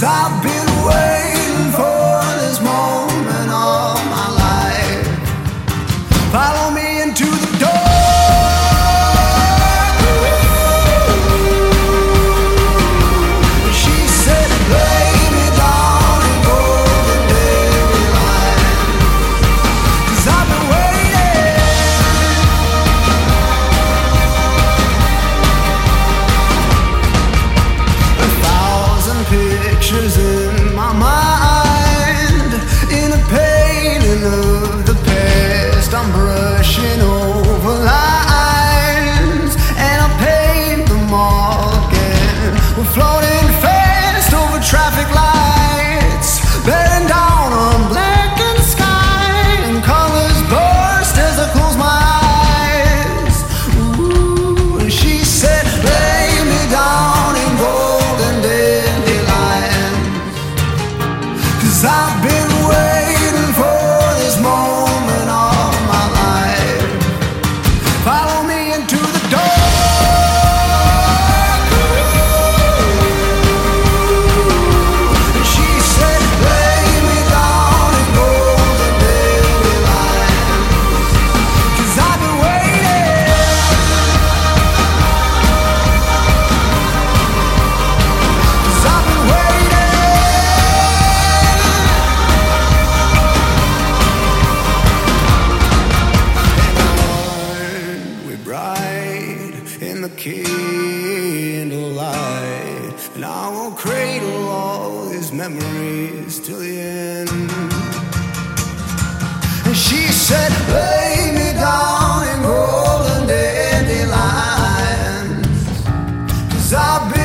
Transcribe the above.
Cause I've been waiting for this moment. pictures candlelight, and I will cradle all these memories till the end. And she said, Lay me down in golden dandelions, cause I've been.